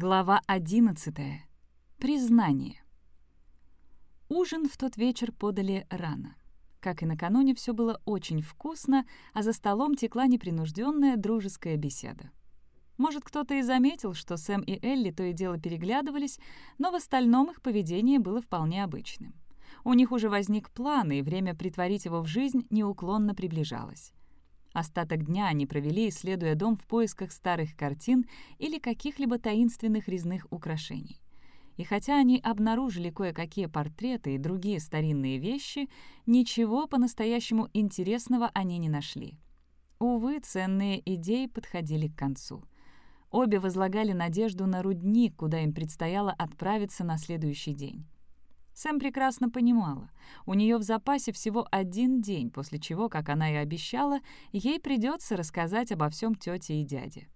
Глава 11. Признание. Ужин в тот вечер подали рано. Как и накануне, все было очень вкусно, а за столом текла непринужденная дружеская беседа. Может, кто-то и заметил, что Сэм и Элли то и дело переглядывались, но в остальном их поведение было вполне обычным. У них уже возник план, и время притворить его в жизнь неуклонно приближалось. Остаток дня они провели, исследуя дом в поисках старых картин или каких-либо таинственных резных украшений. И хотя они обнаружили кое-какие портреты и другие старинные вещи, ничего по-настоящему интересного они не нашли. Увы, ценные идеи подходили к концу. Обе возлагали надежду на рудник, куда им предстояло отправиться на следующий день. Сэм прекрасно понимала, у нее в запасе всего один день, после чего, как она и обещала, ей придется рассказать обо всем тете и дяде.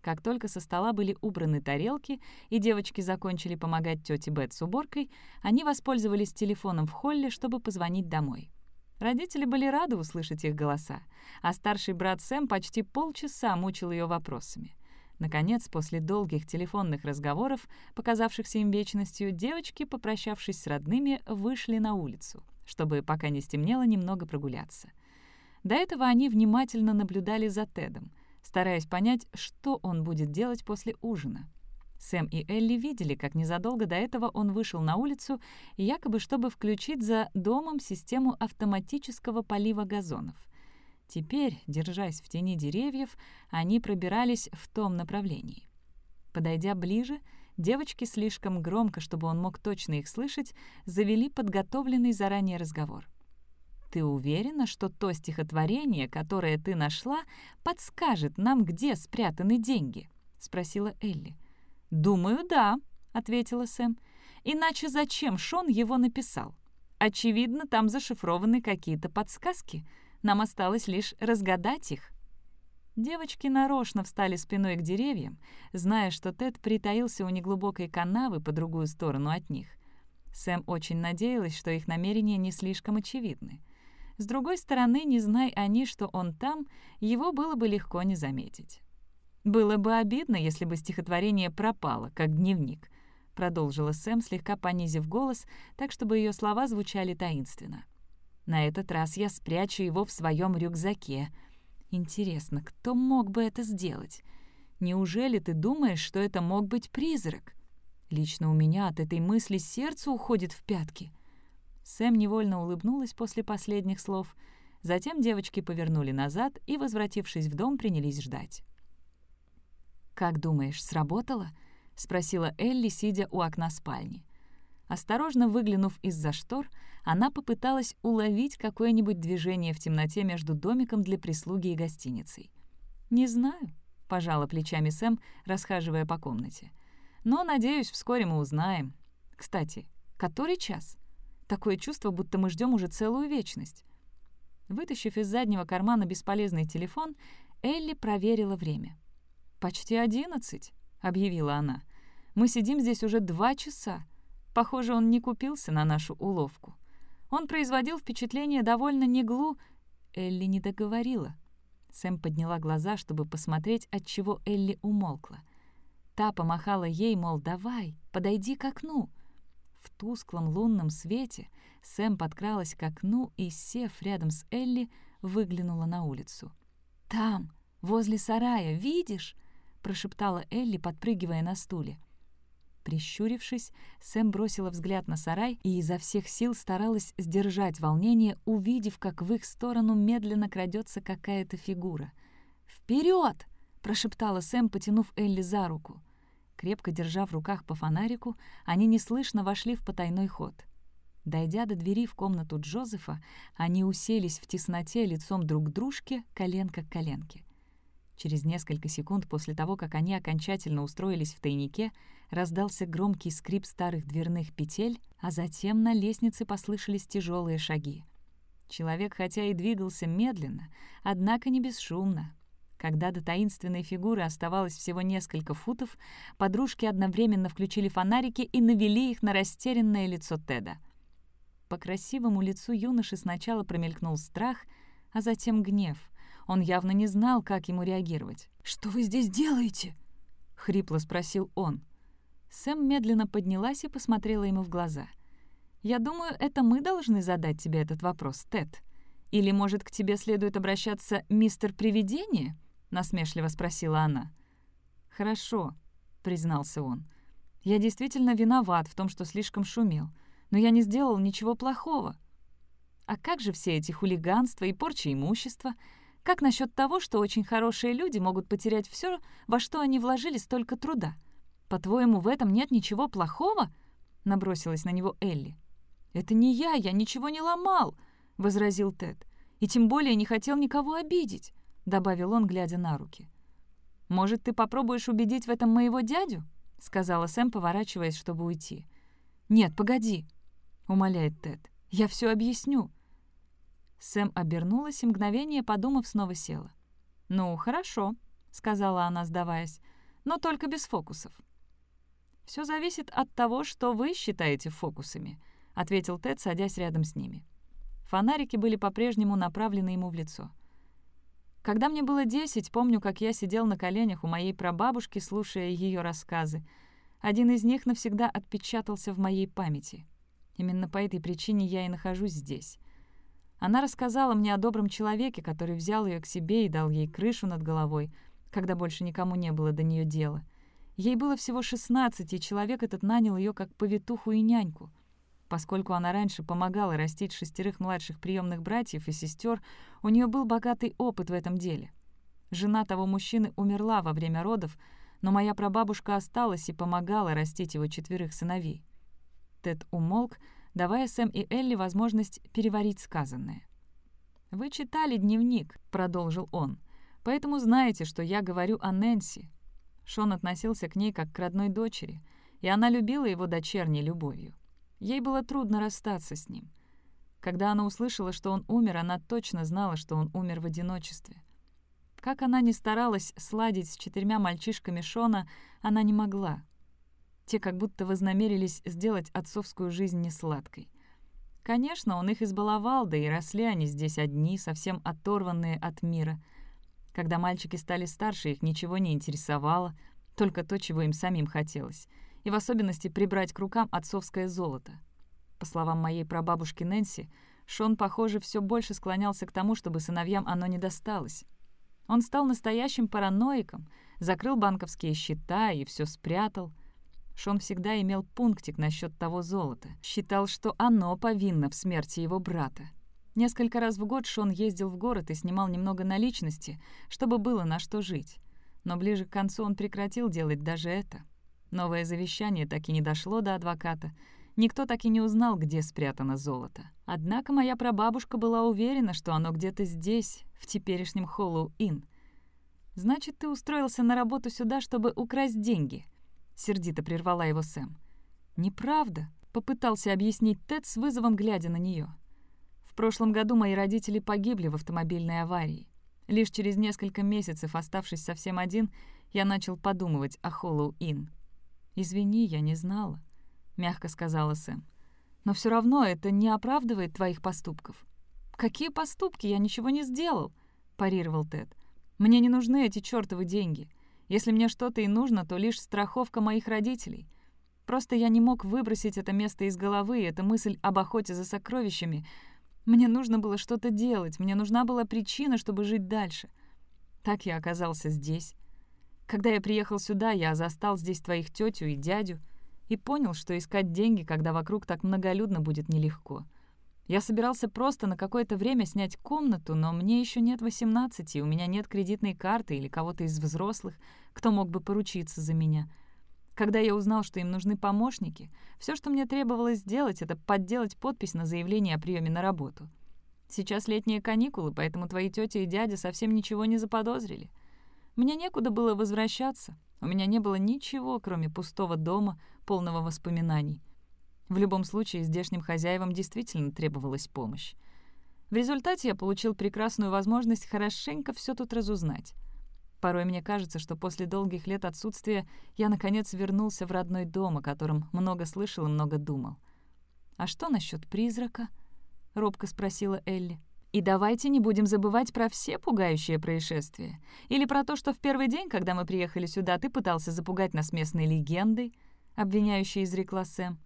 Как только со стола были убраны тарелки, и девочки закончили помогать тете Бет с уборкой, они воспользовались телефоном в холле, чтобы позвонить домой. Родители были рады услышать их голоса, а старший брат Сэм почти полчаса мучил ее вопросами. Наконец, после долгих телефонных разговоров, показавшихся им вечностью, девочки, попрощавшись с родными, вышли на улицу, чтобы, пока не стемнело, немного прогуляться. До этого они внимательно наблюдали за Тедом, стараясь понять, что он будет делать после ужина. Сэм и Элли видели, как незадолго до этого он вышел на улицу, якобы чтобы включить за домом систему автоматического полива газонов — Теперь, держась в тени деревьев, они пробирались в том направлении. Подойдя ближе, девочки слишком громко, чтобы он мог точно их слышать, завели подготовленный заранее разговор. «Ты уверена, что то стихотворение, которое ты нашла, подскажет нам, где спрятаны деньги?» — спросила Элли. «Думаю, да», — ответила Сэм. «Иначе зачем Шон его написал? Очевидно, там зашифрованы какие-то подсказки». Нам осталось лишь разгадать их. Девочки нарочно встали спиной к деревьям, зная, что Тед притаился у неглубокой канавы по другую сторону от них. Сэм очень надеялась, что их намерения не слишком очевидны. С другой стороны, не зная они, что он там, его было бы легко не заметить. «Было бы обидно, если бы стихотворение пропало, как дневник», — продолжила Сэм, слегка понизив голос, так, чтобы ее слова звучали таинственно. На этот раз я спрячу его в своем рюкзаке. Интересно, кто мог бы это сделать? Неужели ты думаешь, что это мог быть призрак? Лично у меня от этой мысли сердце уходит в пятки. Сэм невольно улыбнулась после последних слов. Затем девочки повернули назад и, возвратившись в дом, принялись ждать. «Как думаешь, сработало?» — спросила Элли, сидя у окна спальни. Осторожно выглянув из-за штор, она попыталась уловить какое-нибудь движение в темноте между домиком для прислуги и гостиницей. «Не знаю», — пожала плечами Сэм, расхаживая по комнате. «Но, надеюсь, вскоре мы узнаем. Кстати, который час? Такое чувство, будто мы ждем уже целую вечность». Вытащив из заднего кармана бесполезный телефон, Элли проверила время. «Почти одиннадцать», — объявила она. «Мы сидим здесь уже два часа. Похоже, он не купился на нашу уловку. Он производил впечатление довольно неглу... Элли не договорила. Сэм подняла глаза, чтобы посмотреть, от чего Элли умолкла. Та помахала ей, мол, давай, подойди к окну. В тусклом лунном свете Сэм подкралась к окну и, сев рядом с Элли, выглянула на улицу. «Там, возле сарая, видишь?» — прошептала Элли, подпрыгивая на стуле. Прищурившись, Сэм бросила взгляд на сарай и изо всех сил старалась сдержать волнение, увидев, как в их сторону медленно крадется какая-то фигура. «Вперед!» — прошептала Сэм, потянув Элли за руку. Крепко держа в руках по фонарику, они неслышно вошли в потайной ход. Дойдя до двери в комнату Джозефа, они уселись в тесноте лицом друг к дружке, коленка к коленке. Через несколько секунд после того, как они окончательно устроились в тайнике, раздался громкий скрип старых дверных петель, а затем на лестнице послышались тяжелые шаги. Человек хотя и двигался медленно, однако не бесшумно. Когда до таинственной фигуры оставалось всего несколько футов, подружки одновременно включили фонарики и навели их на растерянное лицо Теда. По красивому лицу юноши сначала промелькнул страх, а затем гнев — он явно не знал, как ему реагировать. «Что вы здесь делаете?» — хрипло спросил он. Сэм медленно поднялась и посмотрела ему в глаза. «Я думаю, это мы должны задать тебе этот вопрос, Тед. Или, может, к тебе следует обращаться мистер Привидение?» — насмешливо спросила она. «Хорошо», — признался он. «Я действительно виноват в том, что слишком шумел, но я не сделал ничего плохого. А как же все эти хулиганства и порча имущества? Как насчет того, что очень хорошие люди могут потерять все, во что они вложили столько труда?» «По-твоему, в этом нет ничего плохого?» — набросилась на него Элли. «Это не я, я ничего не ломал», — возразил Тед. «И тем более не хотел никого обидеть», — добавил он, глядя на руки. «Может, ты попробуешь убедить в этом моего дядю?» — сказала Сэм, поворачиваясь, чтобы уйти. «Нет, погоди», — умоляет Тед. «Я все объясню». Сэм обернулась и мгновение, подумав, снова села. «Ну, хорошо», — сказала она, сдаваясь, — «но только без фокусов». Все зависит от того, что вы считаете фокусами», — ответил Тед, садясь рядом с ними. Фонарики были по-прежнему направлены ему в лицо. Когда мне было десять, помню, как я сидел на коленях у моей прабабушки, слушая ее рассказы. Один из них навсегда отпечатался в моей памяти. Именно по этой причине я и нахожусь здесь. Она рассказала мне о добром человеке, который взял ее к себе и дал ей крышу над головой, когда больше никому не было до нее дела. Ей было всего 16, и человек этот нанял ее как повитуху и няньку. Поскольку она раньше помогала растить шестерых младших приемных братьев и сестер, у нее был богатый опыт в этом деле. Жена того мужчины умерла во время родов, но моя прабабушка осталась и помогала растить его четверых сыновей. Тед умолк, давая Сэм и Элли возможность переварить сказанное. «Вы читали дневник», — продолжил он, — «поэтому знаете, что я говорю о Нэнси, Шон относился к ней как к родной дочери, и она любила его дочерней любовью. Ей было трудно расстаться с ним. Когда она услышала, что он умер, она точно знала, что он умер в одиночестве. Как она ни старалась сладить с четырьмя мальчишками Шона, она не могла. Те как будто вознамерились сделать отцовскую жизнь несладкой. Конечно, он их избаловал, да и росли они здесь одни, совсем оторванные от мира — когда мальчики стали старше, их ничего не интересовало, только то, чего им самим хотелось, и в особенности прибрать к рукам отцовское золото. По словам моей прабабушки Нэнси, Шон, похоже, все больше склонялся к тому, чтобы сыновьям оно не досталось. Он стал настоящим параноиком, закрыл банковские счета и все спрятал. Шон всегда имел пунктик насчет того золота, считал, что оно повинно в смерти его брата. Несколько раз в год Шон ездил в город и снимал немного наличности, чтобы было на что жить. Но ближе к концу он прекратил делать даже это. Новое завещание так и не дошло до адвоката. Никто так и не узнал, где спрятано золото. Однако моя прабабушка была уверена, что оно где-то здесь, в теперешнем Холлоу-Инн. «Значит, ты устроился на работу сюда, чтобы украсть деньги?» — сердито прервала его Сэм. «Неправда», — попытался объяснить Тед с вызовом, глядя на нее. В прошлом году мои родители погибли в автомобильной аварии. Лишь через несколько месяцев, оставшись совсем один, я начал подумывать о Холлоу-Инн. «Извини, я не знала», — мягко сказала Сэм. «Но все равно это не оправдывает твоих поступков». «Какие поступки? Я ничего не сделал», — парировал Тед. «Мне не нужны эти чертовы деньги. Если мне что-то и нужно, то лишь страховка моих родителей. Просто я не мог выбросить это место из головы, и эта мысль об охоте за сокровищами — мне нужно было что-то делать, мне нужна была причина, чтобы жить дальше. Так я оказался здесь. Когда я приехал сюда, я застал здесь твоих тетю и дядю и понял, что искать деньги, когда вокруг так многолюдно, будет нелегко. Я собирался просто на какое-то время снять комнату, но мне еще нет 18, и у меня нет кредитной карты или кого-то из взрослых, кто мог бы поручиться за меня — когда я узнал, что им нужны помощники, все, что мне требовалось сделать, это подделать подпись на заявление о приеме на работу. Сейчас летние каникулы, поэтому твои тетя и дядя совсем ничего не заподозрили. Мне некуда было возвращаться. У меня не было ничего, кроме пустого дома, полного воспоминаний. В любом случае, здешним хозяевам действительно требовалась помощь. В результате я получил прекрасную возможность хорошенько все тут разузнать. Порой мне кажется, что после долгих лет отсутствия я, наконец, вернулся в родной дом, о котором много слышал и много думал. «А что насчет призрака?» — робко спросила Элли. «И давайте не будем забывать про все пугающие происшествия. Или про то, что в первый день, когда мы приехали сюда, ты пытался запугать нас местной легендой. — обвиняющий изрекла Сэм.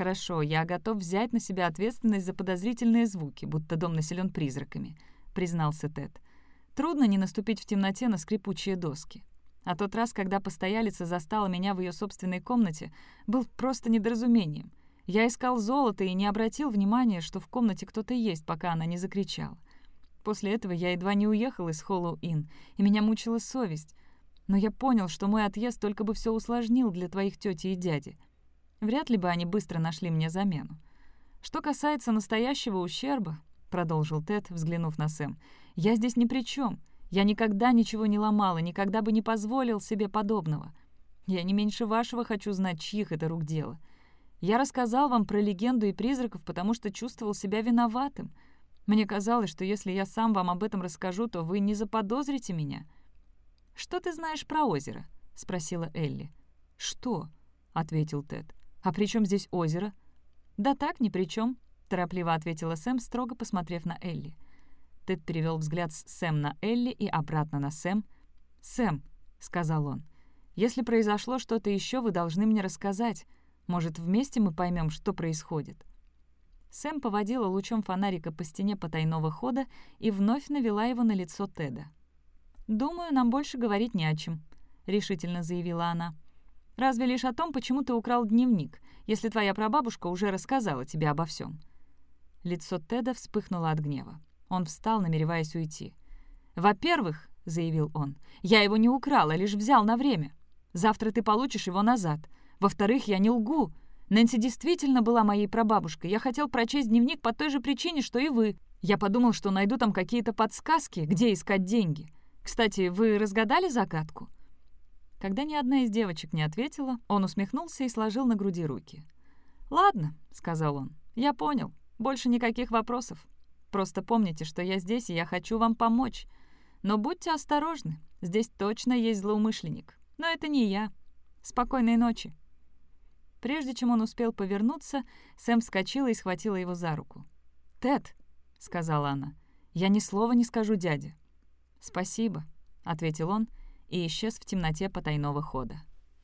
«Хорошо, я готов взять на себя ответственность за подозрительные звуки, будто дом населен призраками», — признался Тед. «Трудно не наступить в темноте на скрипучие доски. А тот раз, когда постоялица застала меня в ее собственной комнате, был просто недоразумением. Я искал золото и не обратил внимания, что в комнате кто-то есть, пока она не закричала. После этого я едва не уехал из Холлоу-Инн, и меня мучила совесть. Но я понял, что мой отъезд только бы все усложнил для твоих тети и дяди. Вряд ли бы они быстро нашли мне замену. Что касается настоящего ущерба, — продолжил Тед, взглянув на Сэм, — я здесь ни при чем. Я никогда ничего не ломал и никогда бы не позволил себе подобного. Я не меньше вашего хочу знать, чьих это рук дело. Я рассказал вам про легенду и призраков, потому что чувствовал себя виноватым. Мне казалось, что если я сам вам об этом расскажу, то вы не заподозрите меня. «Что ты знаешь про озеро?» — спросила Элли. «Что?» — ответил Тед. «А при чем здесь озеро?» «Да так, ни при чем», — торопливо ответила Сэм, строго посмотрев на Элли. Тед перевел взгляд с Сэм на Элли и обратно на Сэм. «Сэм», — сказал он, — «если произошло что-то еще, вы должны мне рассказать. Может, вместе мы поймем, что происходит?» Сэм поводила лучом фонарика по стене потайного хода и вновь навела его на лицо Теда. «Думаю, нам больше говорить не о чем», — решительно заявила она. Разве лишь о том, почему ты украл дневник, если твоя прабабушка уже рассказала тебе обо всем. Лицо Теда вспыхнуло от гнева. Он встал, намереваясь уйти. «Во-первых», — заявил он, — «я его не украл, а лишь взял на время. Завтра ты получишь его назад. Во-вторых, я не лгу. Нэнси действительно была моей прабабушкой. Я хотел прочесть дневник по той же причине, что и вы. Я подумал, что найду там какие-то подсказки, где искать деньги. Кстати, вы разгадали загадку?» Когда ни одна из девочек не ответила, он усмехнулся и сложил на груди руки. «Ладно», — сказал он, — «я понял. Больше никаких вопросов. Просто помните, что я здесь, и я хочу вам помочь. Но будьте осторожны, здесь точно есть злоумышленник. Но это не я. Спокойной ночи». Прежде чем он успел повернуться, Сэм вскочила и схватила его за руку. «Тед», — сказала она, — «я ни слова не скажу дяде». «Спасибо», — ответил он, — и исчез в темноте потайного хода.